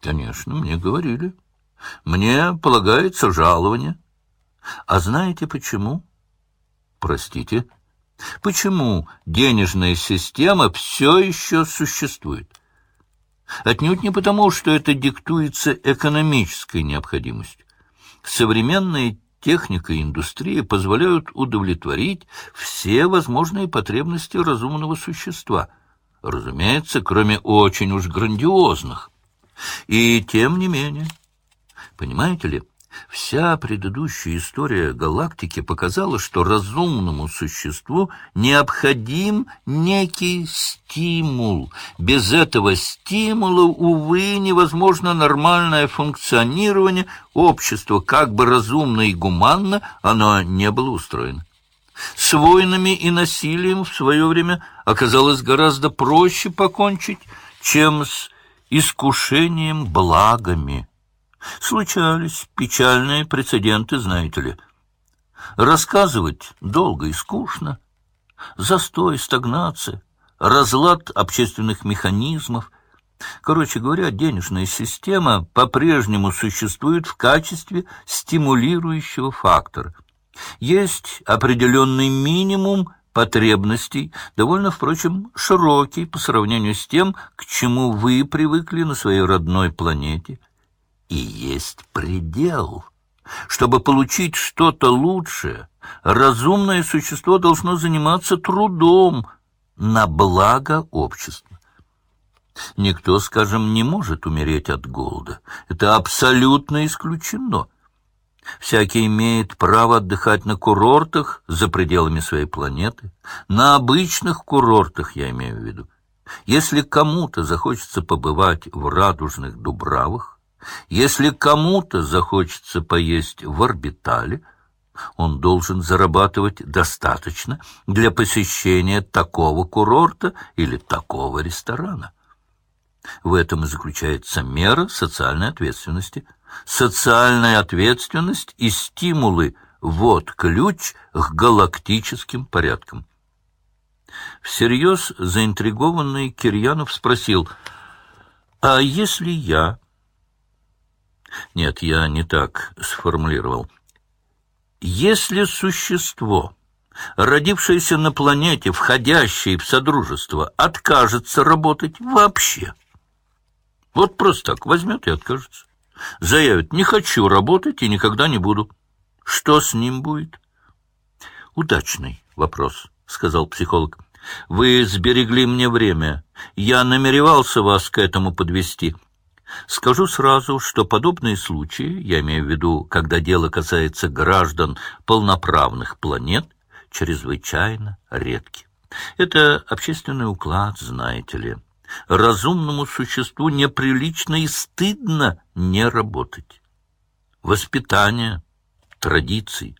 Конечно, мне говорили. Мне полагается жалование. А знаете почему? Простите. Почему денежная система все еще существует? Отнюдь не потому, что это диктуется экономической необходимостью. Современная техника и индустрия позволяют удовлетворить все возможные потребности разумного существа. Разумеется, кроме очень уж грандиозных. И тем не менее, понимаете ли, Вся предыдущая история галактики показала, что разумному существу необходим некий стимул. Без этого стимула, увы, невозможно нормальное функционирование общества, как бы разумно и гуманно оно не было устроено. С войнами и насилием в свое время оказалось гораздо проще покончить, чем с искушением благами. Случались печальные прецеденты, знаете ли. Рассказывать долго и скучно. Застой, стагнация, разлад общественных механизмов. Короче говоря, денежная система по-прежнему существует в качестве стимулирующего фактора. Есть определенный минимум потребностей, довольно, впрочем, широкий по сравнению с тем, к чему вы привыкли на своей родной планете – и есть предел. Чтобы получить что-то лучшее, разумное существо должно заниматься трудом на благо общества. Никто, скажем, не может умереть от голода. Это абсолютно исключено. Всякий имеет право отдыхать на курортах за пределами своей планеты. На обычных курортах, я имею в виду. Если кому-то захочется побывать в радужных дубравах, если кому-то захочется поесть в орбитале, он должен зарабатывать достаточно для посещения такого курорта или такого ресторана. В этом и заключается мера социальной ответственности. Социальная ответственность и стимулы – вот ключ к галактическим порядкам. Всерьез заинтригованный Кирьянов спросил, «А если я нет, я не так сформулировал. Если существо, родившееся на планете, входящее в Содружество, откажется работать вообще, вот просто так возьмет и откажется, заявит «не хочу работать и никогда не буду», что с ним будет? Удачный вопрос, сказал психолог. Вы сберегли мне время. Я намеревался вас к этому подвести. Скажу сразу, что подобные случаи, я имею в виду, когда дело касается граждан полноправных планет, чрезвычайно редки. Это общественный уклад, знаете ли. Разумному существу неприлично и стыдно не работать. Воспитание, традиции.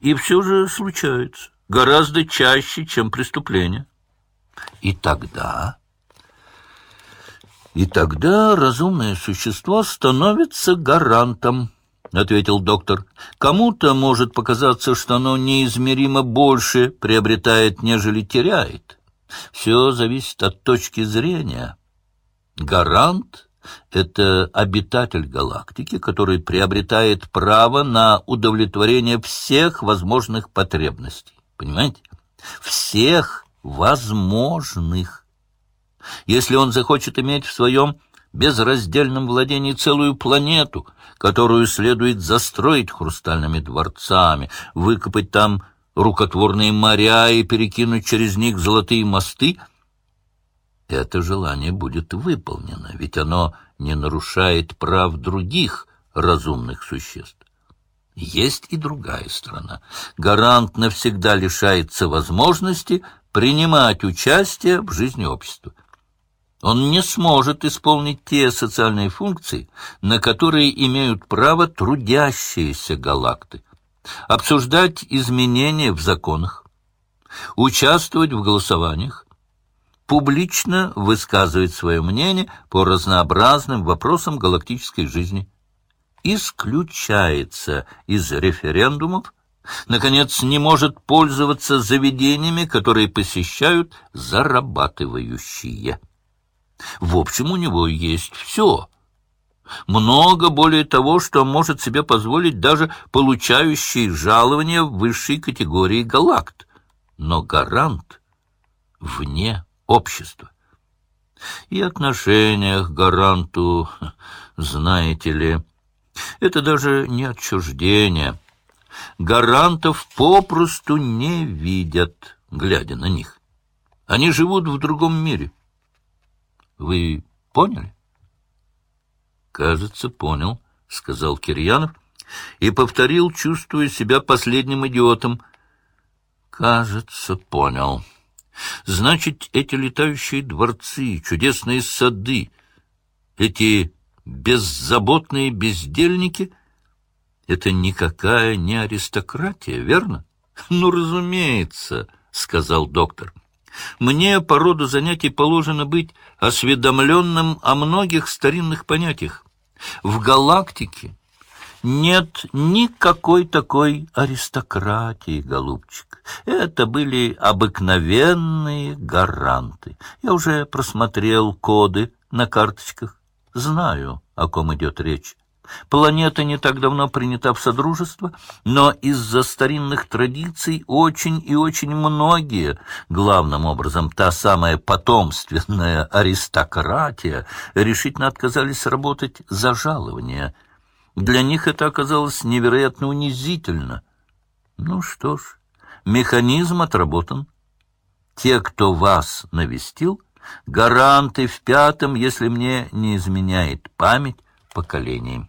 И все же случаются гораздо чаще, чем преступления. И тогда и тогда разумное существо становится гарантом, — ответил доктор. Кому-то может показаться, что оно неизмеримо больше приобретает, нежели теряет. Все зависит от точки зрения. Гарант — это обитатель галактики, который приобретает право на удовлетворение всех возможных потребностей. Понимаете? Всех возможных. Если он захочет иметь в своем безраздельном владении целую планету, которую следует застроить хрустальными дворцами, выкопать там рукотворные моря и перекинуть через них золотые мосты, это желание будет выполнено, ведь оно не нарушает прав других разумных существ. Есть и другая сторона. Гарант навсегда лишается возможности принимать участие в жизни общества. Он не сможет исполнить те социальные функции, на которые имеют право трудящиеся галакты, обсуждать изменения в законах, участвовать в голосованиях, публично высказывать свое мнение по разнообразным вопросам галактической жизни. Исключается из референдумов, наконец, не может пользоваться заведениями, которые посещают зарабатывающие. В общем, у него есть все. Много более того, что может себе позволить даже получающий жалование в высшей категории галакт. Но гарант вне общества. И отношение к гаранту, знаете ли, это даже не отчуждение. Гарантов попросту не видят, глядя на них. Они живут в другом мире. Вы поняли? Кажется, понял, — сказал Кирьянов и повторил, чувствуя себя последним идиотом. Кажется, понял. Значит, эти летающие дворцы, чудесные сады, эти беззаботные бездельники — это никакая не аристократия, верно? — Ну, разумеется, — сказал доктор. — Мне по роду занятий положено быть осведомленным о многих старинных понятиях. В галактике нет никакой такой аристократии, голубчик. Это были обыкновенные гаранты. Я уже просмотрел коды на карточках. Знаю, о ком идет речь. Планета не так давно принята в Содружество, но из-за старинных традиций очень и очень многие, главным образом та самая потомственная аристократия, решительно отказались работать за жалование – для них это оказалось невероятно унизительно. Ну что ж, механизм отработан. Те, кто вас навестил, гаранты в пятом, если мне не изменяет память, поколении.